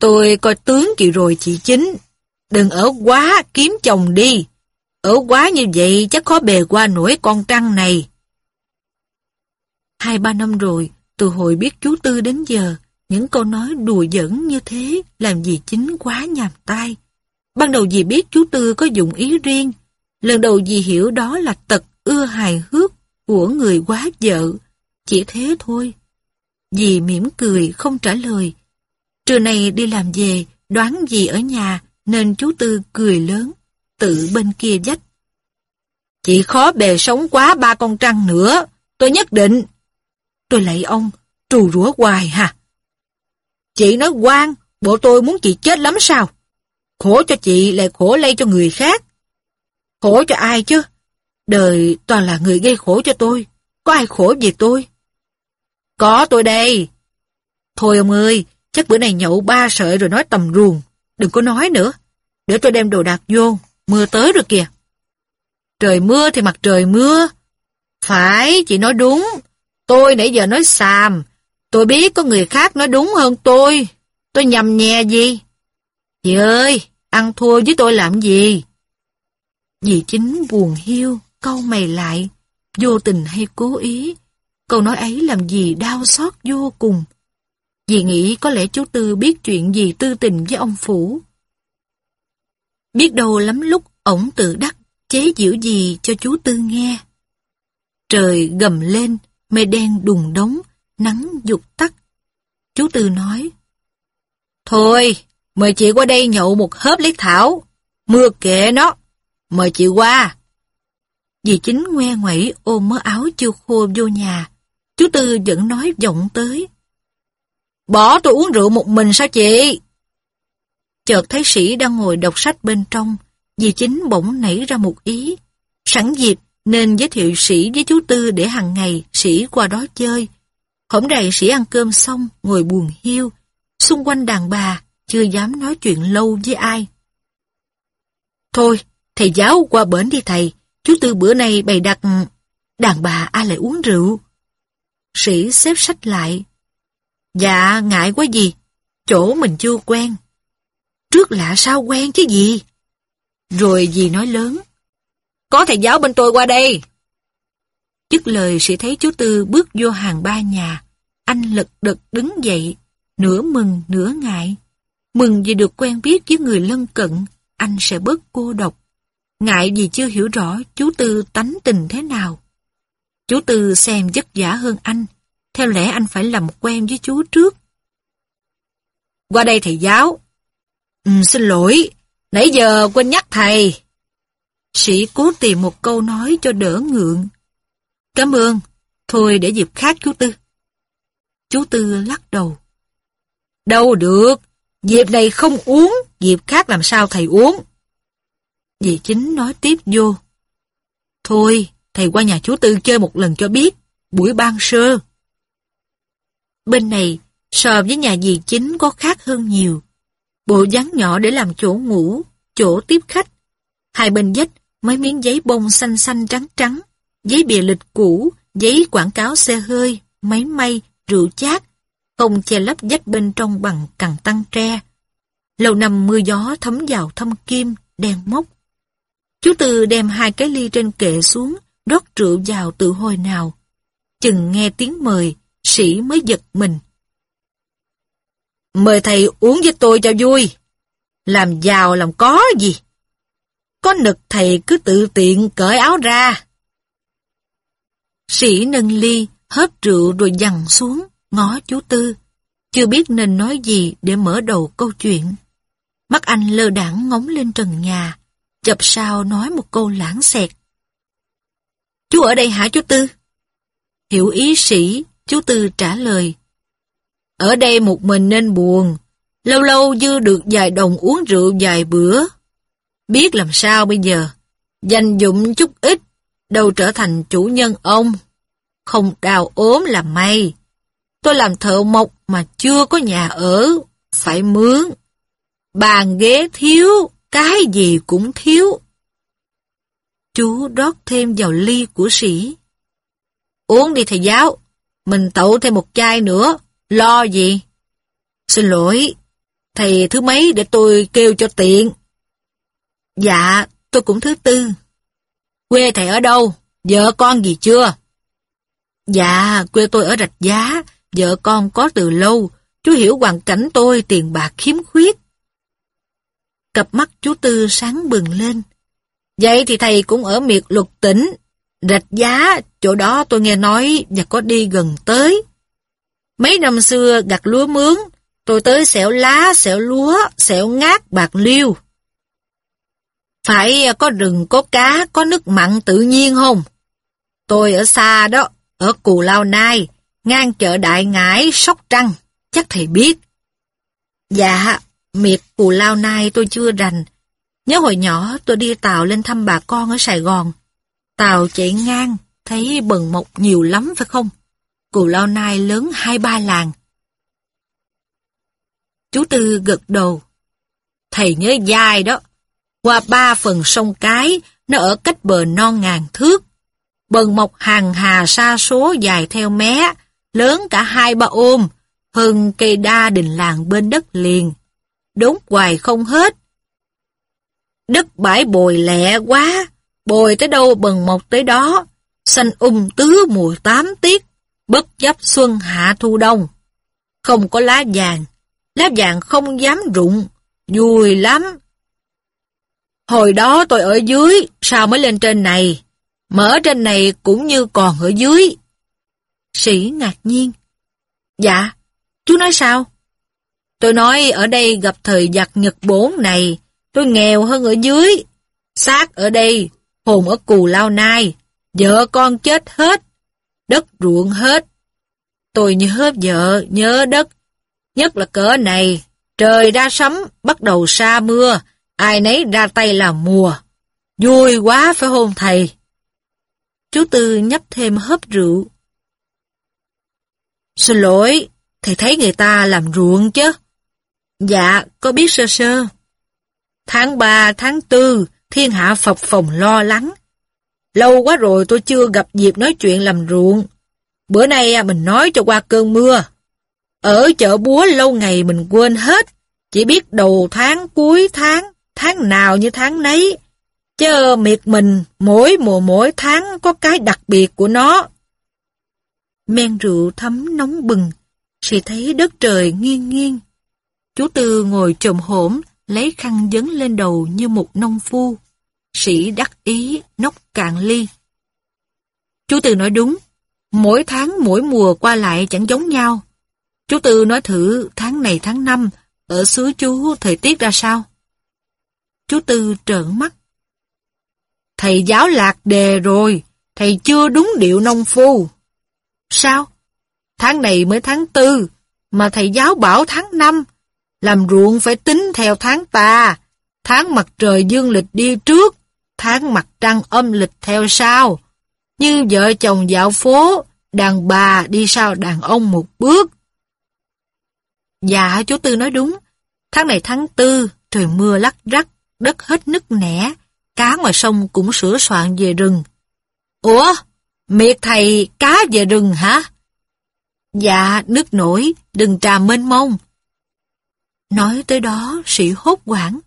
Tôi coi tướng chị rồi chị chính. Đừng ở quá kiếm chồng đi. Ở quá như vậy chắc khó bề qua nổi con trăng này. Hai ba năm rồi, từ hồi biết chú Tư đến giờ, những câu nói đùa giỡn như thế làm gì chính quá nhàm tai. Ban đầu dì biết chú Tư có dụng ý riêng, lần đầu dì hiểu đó là tật ưa hài hước của người quá vợ, chỉ thế thôi. Dì mỉm cười không trả lời. Trưa này đi làm về, đoán gì ở nhà nên chú Tư cười lớn, tự bên kia dách. Chị khó bề sống quá ba con trăng nữa, tôi nhất định. Tôi lạy ông, trù rủa hoài hả? Chị nói quan, bộ tôi muốn chị chết lắm sao? Khổ cho chị lại khổ lây cho người khác. Khổ cho ai chứ? Đời toàn là người gây khổ cho tôi. Có ai khổ vì tôi? Có tôi đây. Thôi ông ơi, chắc bữa này nhậu ba sợi rồi nói tầm ruồng. Đừng có nói nữa. Để tôi đem đồ đạc vô. Mưa tới rồi kìa. Trời mưa thì mặt trời mưa. Phải, chị nói đúng. Tôi nãy giờ nói xàm. Tôi biết có người khác nói đúng hơn tôi. Tôi nhầm nhẹ gì? Chị ơi, ăn thua với tôi làm gì? Dì chính buồn hiu, câu mày lại, vô tình hay cố ý. Câu nói ấy làm gì đau xót vô cùng. Dì nghĩ có lẽ chú Tư biết chuyện gì tư tình với ông Phủ. Biết đâu lắm lúc ổng tự đắc chế giễu gì cho chú Tư nghe. Trời gầm lên, mây đen đùng đống, nắng dục tắt. Chú Tư nói, Thôi, mời chị qua đây nhậu một hớp lấy thảo. Mưa kệ nó. Mời chị qua. Dì chính ngoe ngoẩy ôm mớ áo chưa khô vô nhà. Chú Tư vẫn nói giọng tới. Bỏ tôi uống rượu một mình sao chị? Chợt thấy sĩ đang ngồi đọc sách bên trong. Dì chính bỗng nảy ra một ý. Sẵn dịp nên giới thiệu sĩ với chú Tư để hàng ngày sĩ qua đó chơi. Hổng đầy sĩ ăn cơm xong, ngồi buồn hiu. Xung quanh đàn bà, chưa dám nói chuyện lâu với ai. Thôi, thầy giáo qua bển đi thầy, chú Tư bữa nay bày đặt... Đàn bà ai lại uống rượu? Sĩ xếp sách lại. Dạ, ngại quá gì, chỗ mình chưa quen. Trước lạ sao quen chứ gì? Rồi dì nói lớn. Có thầy giáo bên tôi qua đây. Dứt lời sĩ thấy chú Tư bước vô hàng ba nhà. Anh lật đật đứng dậy, nửa mừng nửa ngại. Mừng vì được quen biết với người lân cận, anh sẽ bớt cô độc. Ngại vì chưa hiểu rõ chú Tư tánh tình thế nào. Chú Tư xem vất vả hơn anh, theo lẽ anh phải làm quen với chú trước. Qua đây thầy giáo. Ừ, xin lỗi, nãy giờ quên nhắc thầy. Sĩ cố tìm một câu nói cho đỡ ngượng. Cảm ơn, thôi để dịp khác chú Tư. Chú Tư lắc đầu. Đâu được, dịp này không uống, dịp khác làm sao thầy uống. Dì chính nói tiếp vô. Thôi, thầy qua nhà chú Tư chơi một lần cho biết, buổi ban sơ. Bên này, so với nhà dì chính có khác hơn nhiều. Bộ dáng nhỏ để làm chỗ ngủ, chỗ tiếp khách. Hai bên dách, mấy miếng giấy bông xanh xanh trắng trắng, giấy bìa lịch cũ, giấy quảng cáo xe hơi, máy may, rượu chát, không che lấp dách bên trong bằng cằn tăng tre. Lâu năm mưa gió thấm vào thâm kim, đen mốc. Chú Tư đem hai cái ly trên kệ xuống, rót rượu vào từ hồi nào. Chừng nghe tiếng mời, sĩ mới giật mình. Mời thầy uống với tôi cho vui. Làm giàu làm có gì. Có nực thầy cứ tự tiện cởi áo ra. Sĩ nâng ly, hớp rượu rồi dằn xuống, ngó chú Tư. Chưa biết nên nói gì để mở đầu câu chuyện. Mắt anh lơ đảng ngóng lên trần nhà, chập sao nói một câu lãng xẹt. Chú ở đây hả chú Tư? Hiểu ý sĩ, chú Tư trả lời. Ở đây một mình nên buồn, lâu lâu dư được vài đồng uống rượu vài bữa. Biết làm sao bây giờ, dành dụng chút ít, đâu trở thành chủ nhân ông. Không đào ốm là may. Tôi làm thợ mộc mà chưa có nhà ở, phải mướn. Bàn ghế thiếu, cái gì cũng thiếu. Chú rót thêm vào ly của sĩ. Uống đi thầy giáo, mình tậu thêm một chai nữa, lo gì? Xin lỗi, Thầy thứ mấy để tôi kêu cho tiện? Dạ, tôi cũng thứ tư. Quê thầy ở đâu? Vợ con gì chưa? Dạ, quê tôi ở Rạch Giá, vợ con có từ lâu, chú hiểu hoàn cảnh tôi tiền bạc khiếm khuyết. Cặp mắt chú Tư sáng bừng lên. Vậy thì thầy cũng ở miệt lục tỉnh, Rạch Giá, chỗ đó tôi nghe nói và có đi gần tới. Mấy năm xưa gặt lúa mướn, tôi tới xẻo lá, xẻo lúa, xẻo ngát, bạc liêu. Phải có rừng, có cá, có nước mặn tự nhiên không? Tôi ở xa đó, ở Cù Lao Nai, ngang chợ Đại Ngãi, Sóc Trăng, chắc thầy biết. Dạ, miệt Cù Lao Nai tôi chưa rành. Nhớ hồi nhỏ tôi đi tàu lên thăm bà con ở Sài Gòn. Tàu chạy ngang, thấy bần mộc nhiều lắm phải không? Cù Lao Nai lớn hai ba làng. Chú Tư gật đầu. Thầy nhớ dài đó. Qua ba phần sông Cái, nó ở cách bờ non ngàn thước. Bần mộc hàng hà xa số dài theo mé, lớn cả hai ba ôm, hơn cây đa đình làng bên đất liền. Đốn hoài không hết. Đất bãi bồi lẹ quá, bồi tới đâu bần một tới đó, xanh um tứ mùa tám tiết, bất chấp xuân hạ thu đông. Không có lá vàng, lá vàng không dám rụng, vui lắm. Hồi đó tôi ở dưới, sao mới lên trên này? Mở trên này cũng như còn ở dưới. Sĩ ngạc nhiên. Dạ, chú nói sao? Tôi nói ở đây gặp thời giặc Nhật bốn này, tôi nghèo hơn ở dưới. Xác ở đây, hồn ở cù lao nai, vợ con chết hết, đất ruộng hết. Tôi nhớ vợ, nhớ đất, nhất là cỡ này, trời ra sấm, bắt đầu sa mưa, ai nấy ra tay làm mùa. Vui quá phải hôn thầy? Chú Tư nhấp thêm hớp rượu. Xin lỗi, thầy thấy người ta làm ruộng chứ. Dạ, có biết sơ sơ. Tháng 3, tháng 4, thiên hạ phập phòng lo lắng. Lâu quá rồi tôi chưa gặp dịp nói chuyện làm ruộng. Bữa nay à, mình nói cho qua cơn mưa. Ở chợ búa lâu ngày mình quên hết. Chỉ biết đầu tháng, cuối tháng, tháng nào như tháng nấy. Chớ miệt mình, mỗi mùa mỗi tháng có cái đặc biệt của nó. Men rượu thấm nóng bừng, chỉ thấy đất trời nghiêng nghiêng. Chú Tư ngồi trồm hổm, lấy khăn dấn lên đầu như một nông phu. Sĩ đắc ý, nóc cạn ly. Chú Tư nói đúng, mỗi tháng mỗi mùa qua lại chẳng giống nhau. Chú Tư nói thử tháng này tháng năm, ở xứ chú thời tiết ra sao? Chú Tư trợn mắt. Thầy giáo lạc đề rồi, thầy chưa đúng điệu nông phu. Sao? Tháng này mới tháng tư, mà thầy giáo bảo tháng năm, làm ruộng phải tính theo tháng ta, tháng mặt trời dương lịch đi trước, tháng mặt trăng âm lịch theo sau. Như vợ chồng dạo phố, đàn bà đi sau đàn ông một bước. Dạ, chú Tư nói đúng. Tháng này tháng tư, trời mưa lắc rắc, đất hết nứt nẻ, cá ngoài sông cũng sửa soạn về rừng. Ủa, miệt thầy cá về rừng hả? Dạ, nước nổi, đừng trà mênh mông. Nói tới đó, sĩ hốt quảng.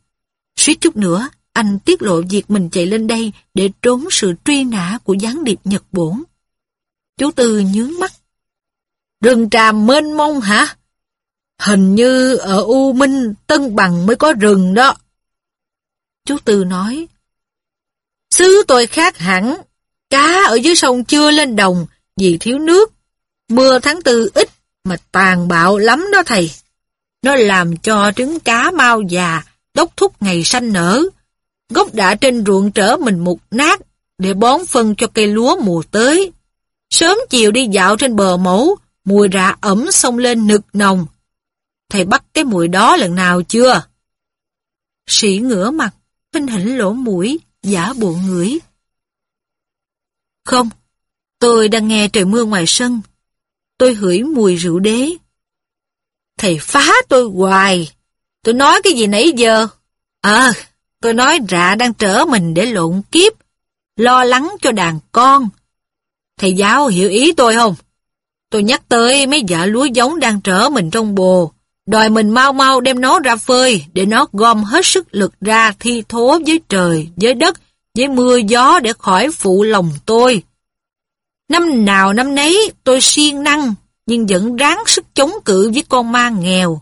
Suýt chút nữa, anh tiết lộ việc mình chạy lên đây để trốn sự truy nã của gián điệp Nhật Bổn. Chú Tư nhướng mắt. Rừng trà mênh mông hả? Hình như ở U Minh, Tân Bằng mới có rừng đó. Chú Tư nói. Xứ tôi khác hẳn, cá ở dưới sông chưa lên đồng vì thiếu nước. Mưa tháng tư ít mà tàn bạo lắm đó thầy. Nó làm cho trứng cá mau già, đốc thúc ngày xanh nở. Gốc đã trên ruộng trở mình mục nát để bón phân cho cây lúa mùa tới. Sớm chiều đi dạo trên bờ mẫu, mùi rạ ẩm xông lên nực nồng. Thầy bắt cái mùi đó lần nào chưa? Sĩ ngửa mặt, hình hỉnh lỗ mũi, giả bộ ngửi. Không, tôi đang nghe trời mưa ngoài sân. Tôi hửi mùi rượu đế. Thầy phá tôi hoài. Tôi nói cái gì nãy giờ? Ờ, tôi nói rạ đang trở mình để lộn kiếp, lo lắng cho đàn con. Thầy giáo hiểu ý tôi không? Tôi nhắc tới mấy vợ lúa giống đang trở mình trong bồ, đòi mình mau mau đem nó ra phơi để nó gom hết sức lực ra thi thố với trời, với đất, với mưa gió để khỏi phụ lòng tôi. Năm nào năm nấy tôi siêng năng nhưng vẫn ráng sức chống cự với con ma nghèo.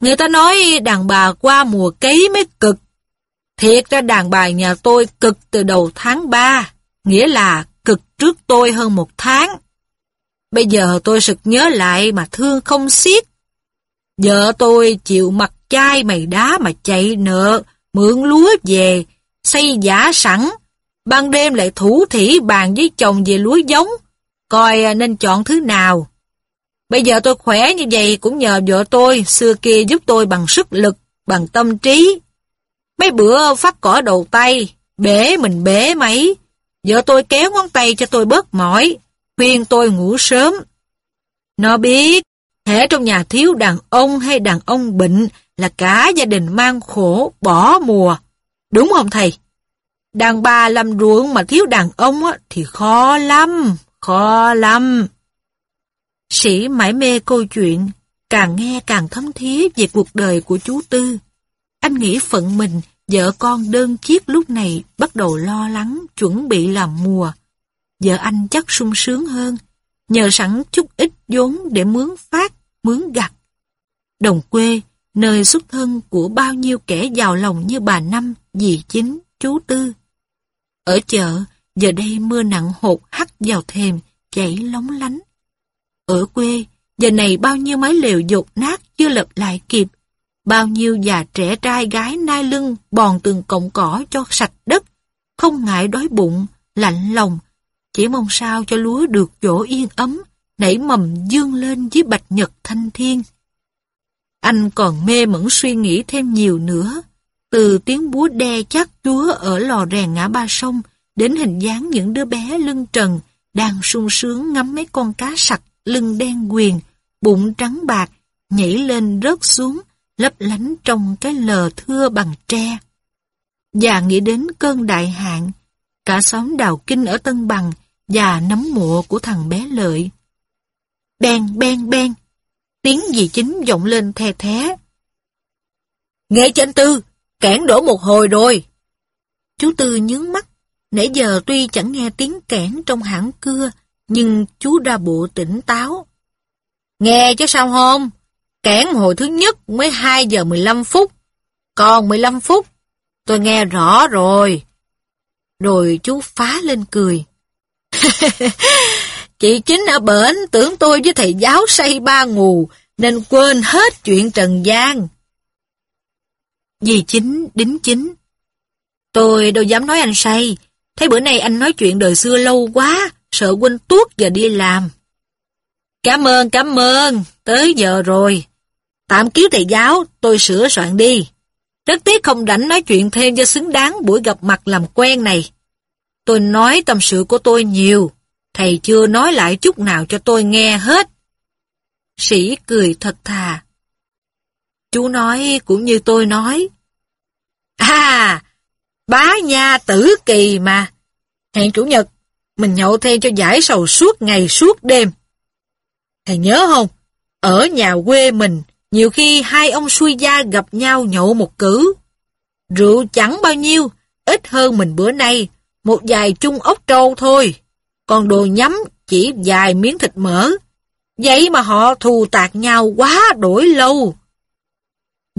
Người ta nói đàn bà qua mùa cấy mới cực. Thiệt ra đàn bà nhà tôi cực từ đầu tháng 3, nghĩa là cực trước tôi hơn một tháng. Bây giờ tôi sực nhớ lại mà thương không xiết. Vợ tôi chịu mặt chai mày đá mà chạy nợ, mượn lúa về, xây giả sẵn. Ban đêm lại thủ thỉ bàn với chồng về lúa giống, coi nên chọn thứ nào. Bây giờ tôi khỏe như vậy cũng nhờ vợ tôi, xưa kia giúp tôi bằng sức lực, bằng tâm trí. Mấy bữa phát cỏ đầu tay, bể mình bể mấy. Vợ tôi kéo ngón tay cho tôi bớt mỏi, khuyên tôi ngủ sớm. Nó biết, thể trong nhà thiếu đàn ông hay đàn ông bệnh là cả gia đình mang khổ, bỏ mùa. Đúng không thầy? Đàn bà làm ruộng mà thiếu đàn ông thì khó lắm, khó lắm. Sĩ mãi mê câu chuyện, càng nghe càng thấm thía về cuộc đời của chú Tư. Anh nghĩ phận mình, vợ con đơn chiếc lúc này bắt đầu lo lắng, chuẩn bị làm mùa. Vợ anh chắc sung sướng hơn, nhờ sẵn chút ít vốn để mướn phát, mướn gặt. Đồng quê, nơi xuất thân của bao nhiêu kẻ giàu lòng như bà Năm, dì Chính, chú Tư. Ở chợ, giờ đây mưa nặng hột hắt vào thềm, chảy lóng lánh. Ở quê, giờ này bao nhiêu mái lều dột nát chưa lập lại kịp. Bao nhiêu già trẻ trai gái nai lưng bòn từng cọng cỏ cho sạch đất, không ngại đói bụng, lạnh lòng, chỉ mong sao cho lúa được chỗ yên ấm, nảy mầm dương lên dưới bạch nhật thanh thiên. Anh còn mê mẩn suy nghĩ thêm nhiều nữa, từ tiếng búa đe chắc chúa ở lò rèn ngã ba sông, đến hình dáng những đứa bé lưng trần, đang sung sướng ngắm mấy con cá sặc lưng đen quyền, bụng trắng bạc, nhảy lên rớt xuống, lấp lánh trong cái lờ thưa bằng tre. Và nghĩ đến cơn đại hạn, cả xóm đào kinh ở Tân Bằng và nấm mộ của thằng bé Lợi. Bèn bèn bèn, tiếng gì chính vọng lên the thé. Nghe cho anh Tư, kẽn đổ một hồi rồi. Chú Tư nhướng mắt, nãy giờ tuy chẳng nghe tiếng kẽn trong hãng cưa, nhưng chú ra bộ tỉnh táo. Nghe chứ sao không? Kẽn hồi thứ nhất mới 2 giờ 15 phút, còn 15 phút, tôi nghe rõ rồi. Rồi chú phá lên cười. Chị chính ở bển tưởng tôi với thầy giáo say ba ngù, nên quên hết chuyện trần gian. Dì chính, đính chính. Tôi đâu dám nói anh say, thấy bữa nay anh nói chuyện đời xưa lâu quá, sợ huynh tuốt giờ đi làm. Cảm ơn, cảm ơn, tới giờ rồi. Tạm cứu thầy giáo, tôi sửa soạn đi. Rất tiếc không rảnh nói chuyện thêm cho xứng đáng buổi gặp mặt làm quen này. Tôi nói tâm sự của tôi nhiều, thầy chưa nói lại chút nào cho tôi nghe hết. Sĩ cười thật thà. Chú nói cũng như tôi nói. À, bá nha tử kỳ mà. Hẹn chủ nhật, mình nhậu thêm cho giải sầu suốt ngày suốt đêm. Thầy nhớ không? Ở nhà quê mình, nhiều khi hai ông xuôi gia gặp nhau nhậu một cử. Rượu chẳng bao nhiêu, ít hơn mình bữa nay, một vài chung ốc trâu thôi. Còn đồ nhắm chỉ vài miếng thịt mỡ. Vậy mà họ thù tạc nhau quá đổi lâu.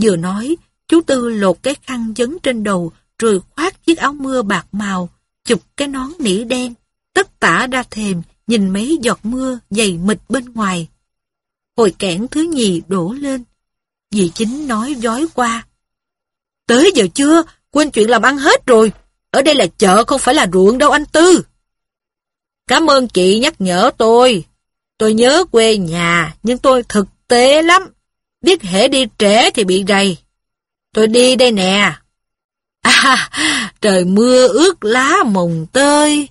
Vừa nói, chú Tư lột cái khăn dấn trên đầu rồi khoác chiếc áo mưa bạc màu, chụp cái nón nỉ đen, tất tả ra thềm, nhìn mấy giọt mưa dày mịt bên ngoài. Hồi kẽn thứ nhì đổ lên. Dì chính nói dối qua. Tới giờ chưa? Quên chuyện làm ăn hết rồi. Ở đây là chợ không phải là ruộng đâu anh Tư. Cảm ơn chị nhắc nhở tôi. Tôi nhớ quê nhà, nhưng tôi thực tế lắm. Biết hễ đi trễ thì bị rầy. Tôi đi đây nè. À, trời mưa ướt lá mồng tơi.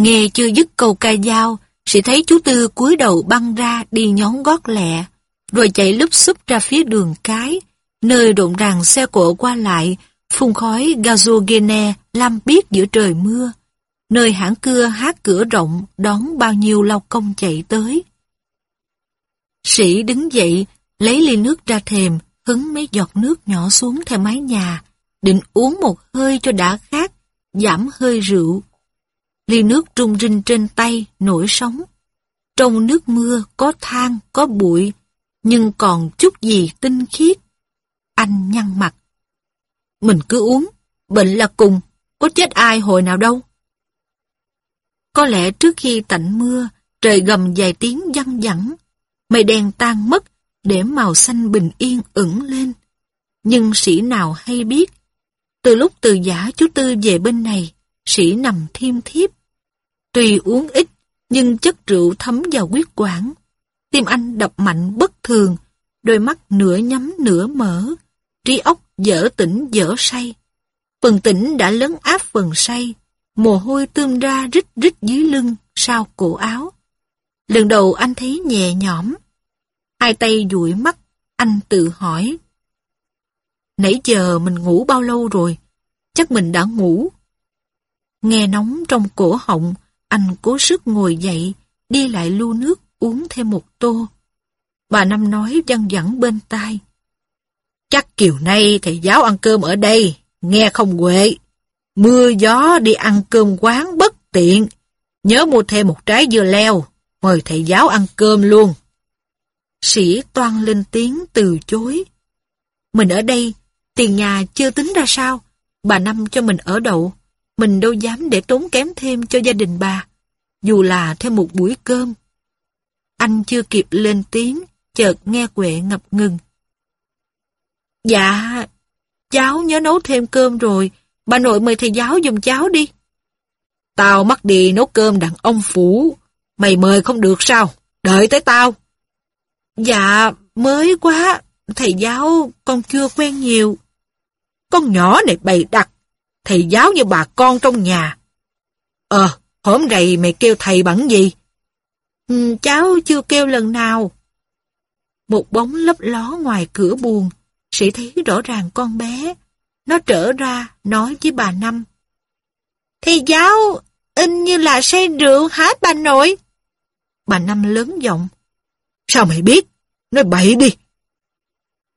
Nghe chưa dứt câu ca dao, sẽ thấy chú Tư cúi đầu băng ra đi nhón gót lẹ, rồi chạy lúp xúp ra phía đường cái, nơi rộn ràng xe cộ qua lại, phun khói gazogene lam biết giữa trời mưa, nơi hãng cưa hát cửa rộng đón bao nhiêu lao công chạy tới. Sĩ đứng dậy, Lấy ly nước ra thềm, hứng mấy giọt nước nhỏ xuống theo mái nhà, định uống một hơi cho đã khát, giảm hơi rượu. Ly nước trung rinh trên tay, nổi sóng. Trong nước mưa có than, có bụi, nhưng còn chút gì tinh khiết. Anh nhăn mặt. Mình cứ uống, bệnh là cùng, có chết ai hồi nào đâu. Có lẽ trước khi tạnh mưa, trời gầm vài tiếng văng vẳng, mây đen tan mất, để màu xanh bình yên ửng lên. Nhưng sĩ nào hay biết, từ lúc từ giả chú Tư về bên này, sĩ nằm thiêm thiếp. Tuy uống ít, nhưng chất rượu thấm vào huyết quản. Tim anh đập mạnh bất thường, đôi mắt nửa nhắm nửa mở, trí óc dở tỉnh dở say. Phần tỉnh đã lấn áp phần say, mồ hôi tươm ra rít rít dưới lưng, sau cổ áo. Lần đầu anh thấy nhẹ nhõm. Hai tay dụi mắt, anh tự hỏi. Nãy giờ mình ngủ bao lâu rồi? Chắc mình đã ngủ. Nghe nóng trong cổ họng, anh cố sức ngồi dậy, đi lại lu nước uống thêm một tô. Bà Năm nói văng vẳng bên tai. Chắc chiều nay thầy giáo ăn cơm ở đây, nghe không quệ. Mưa gió đi ăn cơm quán bất tiện. Nhớ mua thêm một trái dưa leo, mời thầy giáo ăn cơm luôn. Sĩ toan lên tiếng từ chối. Mình ở đây, tiền nhà chưa tính ra sao, bà Năm cho mình ở đậu, mình đâu dám để tốn kém thêm cho gia đình bà, dù là thêm một buổi cơm. Anh chưa kịp lên tiếng, chợt nghe Quệ ngập ngừng. Dạ, cháu nhớ nấu thêm cơm rồi, bà nội mời thầy giáo dùng cháu đi. Tao mắc đi nấu cơm đàn ông phủ, mày mời không được sao, đợi tới tao. Dạ, mới quá, thầy giáo con chưa quen nhiều. Con nhỏ này bày đặt, thầy giáo như bà con trong nhà. Ờ, hôm nay mày kêu thầy bằng gì? Ừ, cháu chưa kêu lần nào. Một bóng lấp ló ngoài cửa buồn, sĩ thấy rõ ràng con bé. Nó trở ra, nói với bà Năm. Thầy giáo, in như là say rượu hả bà nội? Bà Năm lớn giọng. Sao mày biết? Nói bậy đi.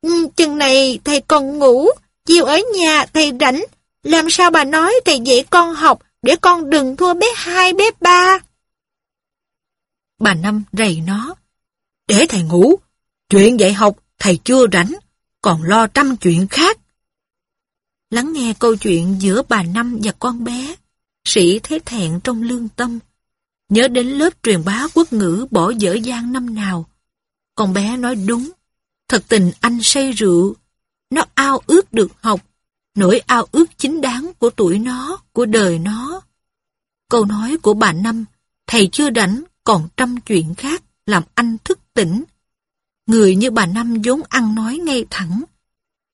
Ừ, chừng này thầy còn ngủ, chiều ở nhà thầy rảnh. Làm sao bà nói thầy dạy con học để con đừng thua bé hai bé ba? Bà Năm rầy nó. Để thầy ngủ, chuyện dạy học thầy chưa rảnh, còn lo trăm chuyện khác. Lắng nghe câu chuyện giữa bà Năm và con bé, sĩ thấy thẹn trong lương tâm. Nhớ đến lớp truyền bá quốc ngữ bỏ dở dang năm nào. Con bé nói đúng, thật tình anh say rượu, nó ao ước được học, nỗi ao ước chính đáng của tuổi nó, của đời nó. Câu nói của bà Năm, thầy chưa rảnh còn trăm chuyện khác làm anh thức tỉnh. Người như bà Năm vốn ăn nói ngay thẳng.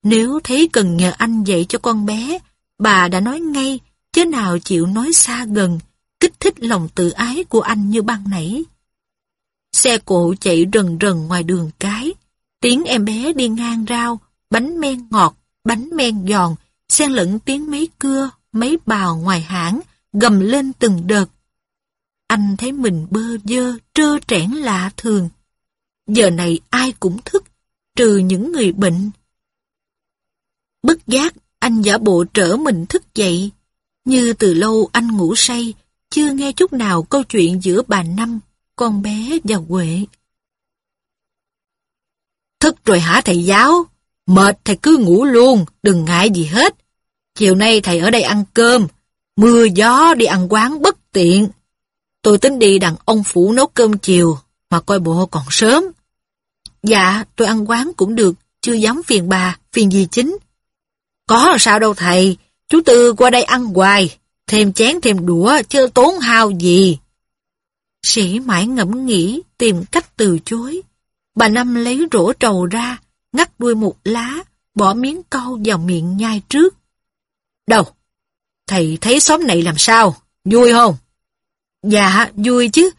Nếu thấy cần nhờ anh dạy cho con bé, bà đã nói ngay, chứ nào chịu nói xa gần, kích thích lòng tự ái của anh như ban nãy. Xe cộ chạy rần rần ngoài đường cái, tiếng em bé đi ngang rau, bánh men ngọt, bánh men giòn, xen lẫn tiếng mấy cưa, mấy bào ngoài hãng, gầm lên từng đợt. Anh thấy mình bơ dơ, trơ trẽn lạ thường. Giờ này ai cũng thức, trừ những người bệnh. Bất giác, anh giả bộ trở mình thức dậy. Như từ lâu anh ngủ say, chưa nghe chút nào câu chuyện giữa bà Năm, con bé và Huệ. Thức rồi hả thầy giáo? Mệt thầy cứ ngủ luôn, đừng ngại gì hết. Chiều nay thầy ở đây ăn cơm, mưa gió đi ăn quán bất tiện. Tôi tính đi đằng ông phủ nấu cơm chiều, mà coi bộ còn sớm. Dạ, tôi ăn quán cũng được, chưa dám phiền bà, phiền gì chính. Có sao đâu thầy, chú Tư qua đây ăn hoài, thêm chén thêm đũa, chưa tốn hao gì. Sĩ mãi ngẫm nghĩ, tìm cách từ chối. Bà Năm lấy rổ trầu ra, ngắt đuôi một lá, bỏ miếng câu vào miệng nhai trước. Đâu? Thầy thấy xóm này làm sao? Vui không? Dạ, vui chứ.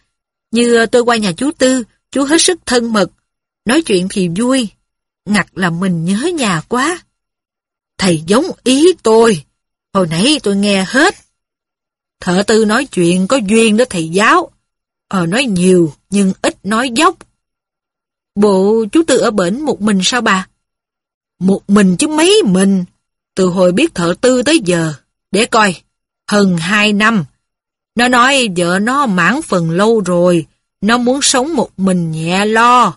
Như tôi qua nhà chú Tư, chú hết sức thân mật. Nói chuyện thì vui. Ngặt là mình nhớ nhà quá. Thầy giống ý tôi. Hồi nãy tôi nghe hết. Thợ tư nói chuyện có duyên đó thầy giáo. Ờ nói nhiều nhưng ít nói dốc. Bộ chú Tư ở bển một mình sao bà? Một mình chứ mấy mình. Từ hồi biết thợ tư tới giờ. Để coi. Hơn hai năm. Nó nói vợ nó mãn phần lâu rồi. Nó muốn sống một mình nhẹ lo.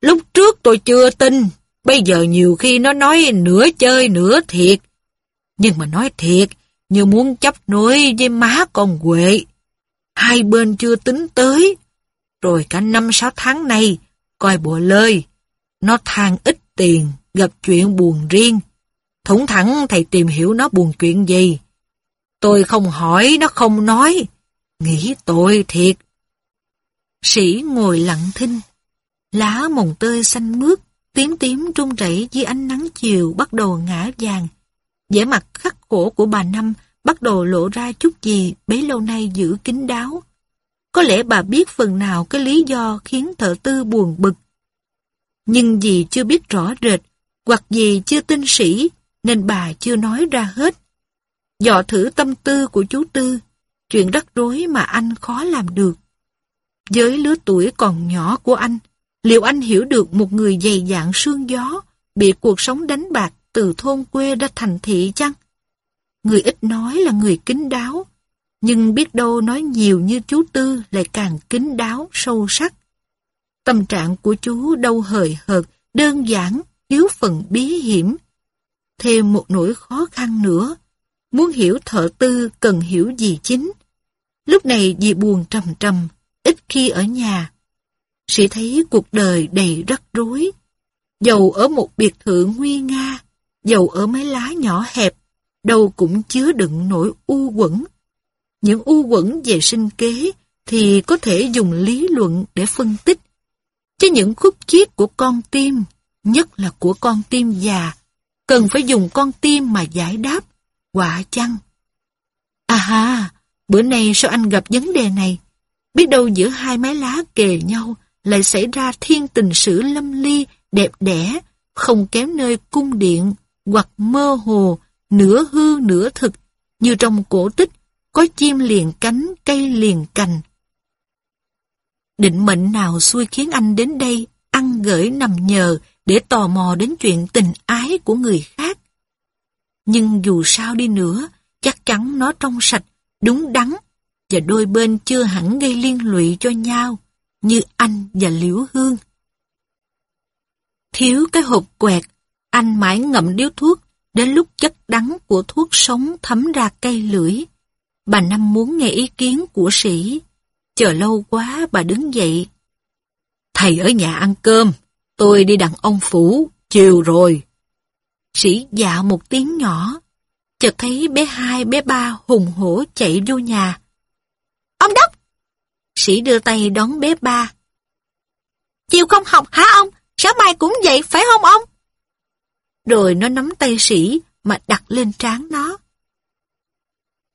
Lúc trước tôi chưa tin. Bây giờ nhiều khi nó nói nửa chơi nửa thiệt. Nhưng mà nói thiệt, như muốn chấp nối với má con Huệ. Hai bên chưa tính tới. Rồi cả năm sáu tháng này, coi bộ lơi. Nó than ít tiền, gặp chuyện buồn riêng. Thủng thẳng thầy tìm hiểu nó buồn chuyện gì. Tôi không hỏi, nó không nói. Nghĩ tội thiệt. Sĩ ngồi lặng thinh. Lá mồng tơi xanh mướt, tím tím trung rẩy dưới ánh nắng chiều bắt đầu ngã vàng. vẻ mặt khắc khổ của bà Năm bắt đầu lộ ra chút gì bấy lâu nay giữ kín đáo. Có lẽ bà biết phần nào cái lý do khiến thợ tư buồn bực. Nhưng vì chưa biết rõ rệt, hoặc vì chưa tin sĩ, nên bà chưa nói ra hết. Dọ thử tâm tư của chú Tư, chuyện rắc rối mà anh khó làm được. Với lứa tuổi còn nhỏ của anh, liệu anh hiểu được một người dày dạn sương gió, bị cuộc sống đánh bạc từ thôn quê ra thành thị chăng? Người ít nói là người kín đáo, nhưng biết đâu nói nhiều như chú Tư lại càng kín đáo, sâu sắc. Tâm trạng của chú đâu hời hợt, đơn giản, thiếu phần bí hiểm. Thêm một nỗi khó khăn nữa, muốn hiểu thợ tư cần hiểu gì chính. Lúc này dì buồn trầm trầm, ít khi ở nhà. Sĩ thấy cuộc đời đầy rắc rối. Dầu ở một biệt thự nguy nga, dầu ở mấy lá nhỏ hẹp, đâu cũng chứa đựng nỗi u quẩn. Những u quẩn về sinh kế thì có thể dùng lý luận để phân tích. Chứ những khúc chiết của con tim, nhất là của con tim già, cần phải dùng con tim mà giải đáp, quả chăng? À ha, bữa nay sao anh gặp vấn đề này? Biết đâu giữa hai mái lá kề nhau lại xảy ra thiên tình sử lâm ly, đẹp đẽ, không kém nơi cung điện, hoặc mơ hồ, nửa hư nửa thực, như trong cổ tích, có chim liền cánh, cây liền cành. Định mệnh nào xui khiến anh đến đây, ăn gửi nằm nhờ để tò mò đến chuyện tình ái của người khác. Nhưng dù sao đi nữa, chắc chắn nó trong sạch, đúng đắn, và đôi bên chưa hẳn gây liên lụy cho nhau, như anh và Liễu Hương. Thiếu cái hộp quẹt, anh mãi ngậm điếu thuốc, đến lúc chất đắng của thuốc sống thấm ra cây lưỡi. Bà Năm muốn nghe ý kiến của sĩ. Chờ lâu quá bà đứng dậy. Thầy ở nhà ăn cơm, tôi đi đặng ông Phủ, chiều rồi. Sĩ dạ một tiếng nhỏ, chợt thấy bé hai bé ba hùng hổ chạy vô nhà. Ông Đốc! Sĩ đưa tay đón bé ba. Chiều không học hả ông? Sáng mai cũng vậy phải không ông? Rồi nó nắm tay sĩ mà đặt lên trán nó.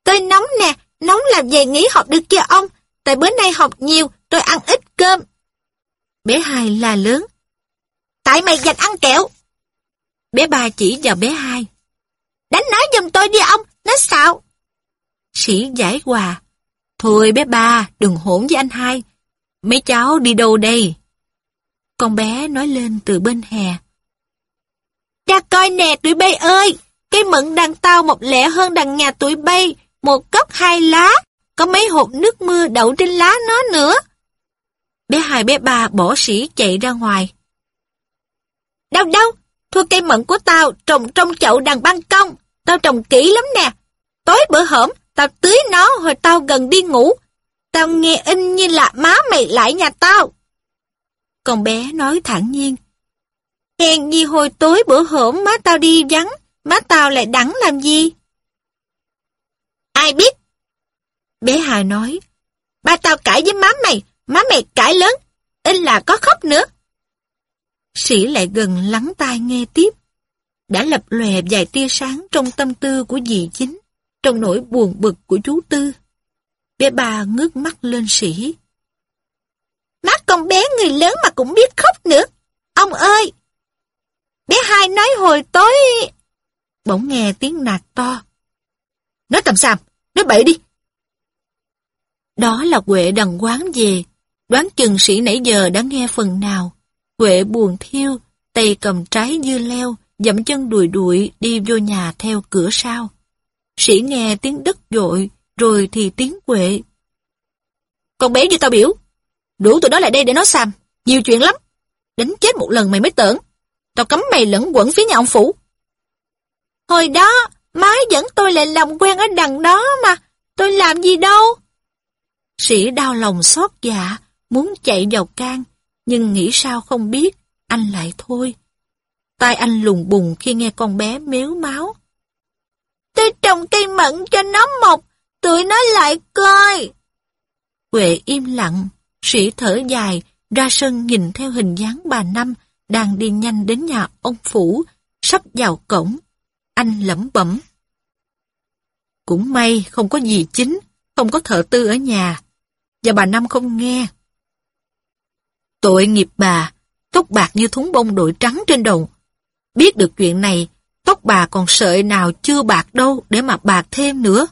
Tôi nóng nè, nóng làm về nghỉ học được chưa ông? Tại bữa nay học nhiều, tôi ăn ít cơm. Bé hai la lớn. Tại mày dành ăn kẹo. Bé ba chỉ vào bé hai. Đánh nói giùm tôi đi ông, nó xạo. Sĩ giải hòa. Thôi bé ba, đừng hỗn với anh hai. Mấy cháu đi đâu đây? Con bé nói lên từ bên hè. Cha coi nè tụi bay ơi, cái mận đằng tao một lẻ hơn đằng nhà tụi bay, một cốc hai lá, có mấy hộp nước mưa đậu trên lá nó nữa. Bé hai bé ba bỏ sĩ chạy ra ngoài. Đâu đâu, thua cây mận của tao trồng trong chậu đằng ban công, tao trồng kỹ lắm nè. Tối bữa hổm, tao tưới nó hồi tao gần đi ngủ. Tao nghe in như là má mày lại nhà tao. Con bé nói thẳng nhiên. Hèn gì hồi tối bữa hổm má tao đi vắng, má tao lại đắng làm gì? Ai biết? Bé Hà nói, ba tao cãi với má mày, má mày cãi lớn, in là có khóc nữa. Sĩ lại gần lắng tai nghe tiếp. Đã lập lòe vài tia sáng trong tâm tư của dì chính, trong nỗi buồn bực của chú Tư. Bé ba ngước mắt lên sĩ. Má con bé người lớn mà cũng biết khóc nữa. Ông ơi! Bé hai nói hồi tối... Bỗng nghe tiếng nạt to. Nói tầm xàm, nói bậy đi. Đó là Huệ đằng quán về, đoán chừng sĩ nãy giờ đã nghe phần nào. Huệ buồn thiêu, tay cầm trái dưa leo, dậm chân đùi đuổi đi vô nhà theo cửa sau. Sĩ nghe tiếng đất dội, rồi thì tiếng Huệ. Con bé như tao biểu, đủ tụi nó lại đây để nói xàm, nhiều chuyện lắm. Đánh chết một lần mày mới tưởng. Tao cấm mày lẫn quẩn phía nhà ông Phủ. Hồi đó, má dẫn tôi lại làm quen ở đằng đó mà, tôi làm gì đâu. Sĩ đau lòng xót dạ, muốn chạy vào can, nhưng nghĩ sao không biết, anh lại thôi. Tai anh lùng bùng khi nghe con bé mếu máu. Tôi trồng cây mận cho nó mọc, tụi nó lại coi. Huệ im lặng, sĩ thở dài, ra sân nhìn theo hình dáng bà Năm đang đi nhanh đến nhà ông Phủ, sắp vào cổng. Anh lẩm bẩm. Cũng may không có gì chính, không có thợ tư ở nhà. Và bà Năm không nghe. Tội nghiệp bà, tóc bạc như thúng bông đội trắng trên đầu. Biết được chuyện này, tóc bà còn sợi nào chưa bạc đâu để mà bạc thêm nữa.